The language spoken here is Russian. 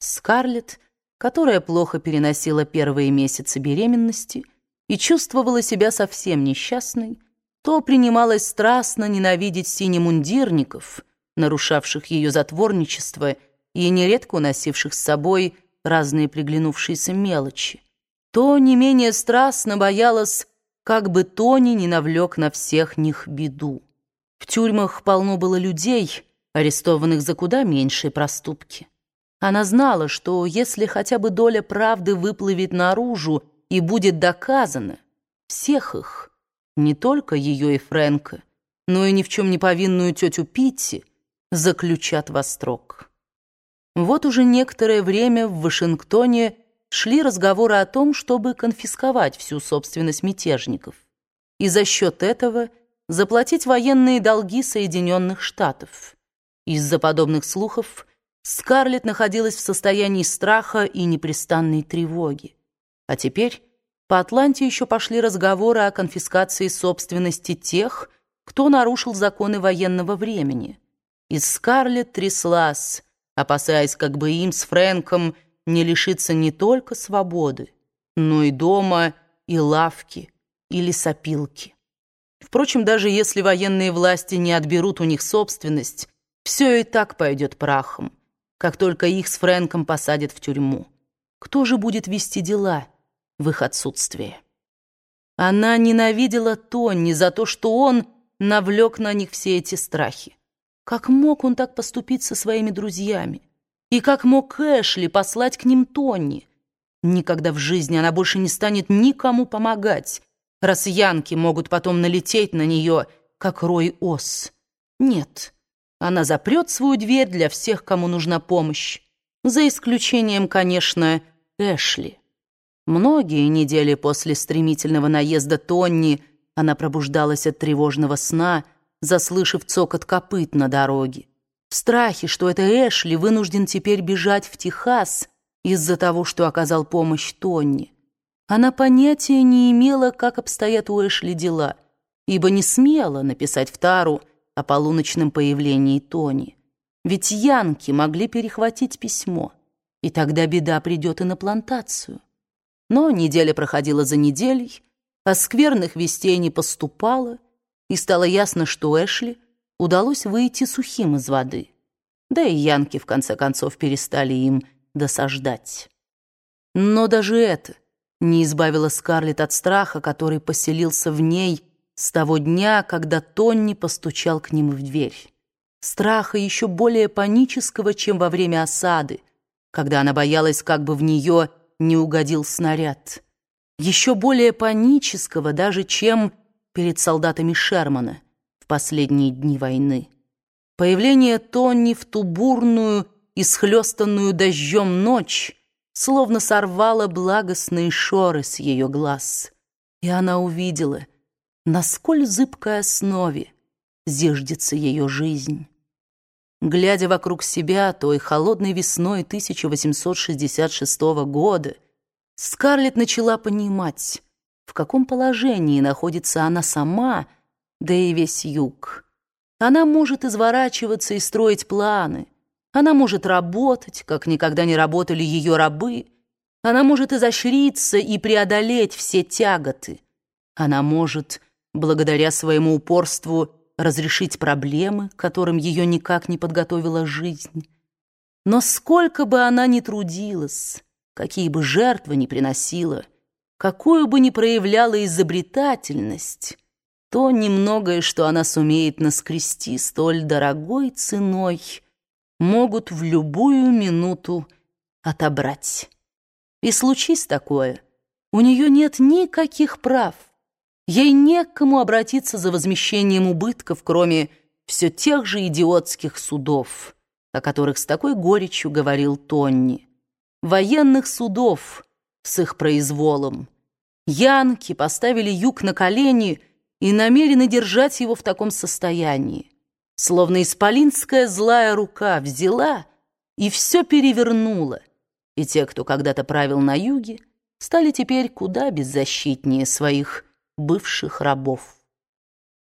Скарлетт, которая плохо переносила первые месяцы беременности и чувствовала себя совсем несчастной, то принималась страстно ненавидеть синемундирников, нарушавших ее затворничество и нередко уносивших с собой разные приглянувшиеся мелочи, то не менее страстно боялась, как бы Тони не навлек на всех них беду. В тюрьмах полно было людей, арестованных за куда меньшие проступки. Она знала, что если хотя бы доля правды выплывет наружу и будет доказана, всех их, не только ее и Фрэнка, но и ни в чем не повинную тетю Питти, заключат во строк. Вот уже некоторое время в Вашингтоне шли разговоры о том, чтобы конфисковать всю собственность мятежников и за счет этого заплатить военные долги Соединенных Штатов. Из-за подобных слухов Скарлетт находилась в состоянии страха и непрестанной тревоги. А теперь по Атланте еще пошли разговоры о конфискации собственности тех, кто нарушил законы военного времени. И Скарлетт тряслась, опасаясь, как бы им с Фрэнком не лишиться не только свободы, но и дома, и лавки, и лесопилки. Впрочем, даже если военные власти не отберут у них собственность, все и так пойдет прахом как только их с Фрэнком посадят в тюрьму. Кто же будет вести дела в их отсутствие? Она ненавидела Тонни за то, что он навлек на них все эти страхи. Как мог он так поступить со своими друзьями? И как мог Эшли послать к ним Тонни? Никогда в жизни она больше не станет никому помогать, раз янки могут потом налететь на нее, как рой ос. Нет, она запрет свою дверь для всех, кому нужна помощь. За исключением, конечно, Эшли. Многие недели после стремительного наезда Тонни она пробуждалась от тревожного сна, заслышав цокот копыт на дороге. В страхе, что это Эшли вынужден теперь бежать в Техас из-за того, что оказал помощь Тонни. Она понятия не имела, как обстоят у Эшли дела, ибо не смела написать в Тару, о полуночном появлении Тони. Ведь янки могли перехватить письмо, и тогда беда придет и на плантацию. Но неделя проходила за неделей, а скверных вестей не поступало, и стало ясно, что Эшли удалось выйти сухим из воды. Да и янки, в конце концов, перестали им досаждать. Но даже это не избавило Скарлетт от страха, который поселился в ней с того дня, когда Тонни постучал к ним в дверь. Страха еще более панического, чем во время осады, когда она боялась, как бы в нее не угодил снаряд. Еще более панического даже, чем перед солдатами Шермана в последние дни войны. Появление Тонни в ту бурную и схлестанную дождем ночь словно сорвало благостные шоры с ее глаз. И она увидела — на сколь зыбкой основе зиждется ее жизнь. Глядя вокруг себя той холодной весной 1866 года, Скарлетт начала понимать, в каком положении находится она сама, да и весь юг. Она может изворачиваться и строить планы, она может работать, как никогда не работали ее рабы, она может изощриться и преодолеть все тяготы, она может благодаря своему упорству разрешить проблемы, которым ее никак не подготовила жизнь. Но сколько бы она ни трудилась, какие бы жертвы ни приносила, какую бы ни проявляла изобретательность, то немногое, что она сумеет наскрести столь дорогой ценой, могут в любую минуту отобрать. И случись такое, у нее нет никаких прав, Ей не к кому обратиться за возмещением убытков, кроме все тех же идиотских судов, о которых с такой горечью говорил Тонни. Военных судов с их произволом. Янки поставили юг на колени и намерены держать его в таком состоянии. Словно исполинская злая рука взяла и все перевернула. И те, кто когда-то правил на юге, стали теперь куда беззащитнее своих бывших рабов.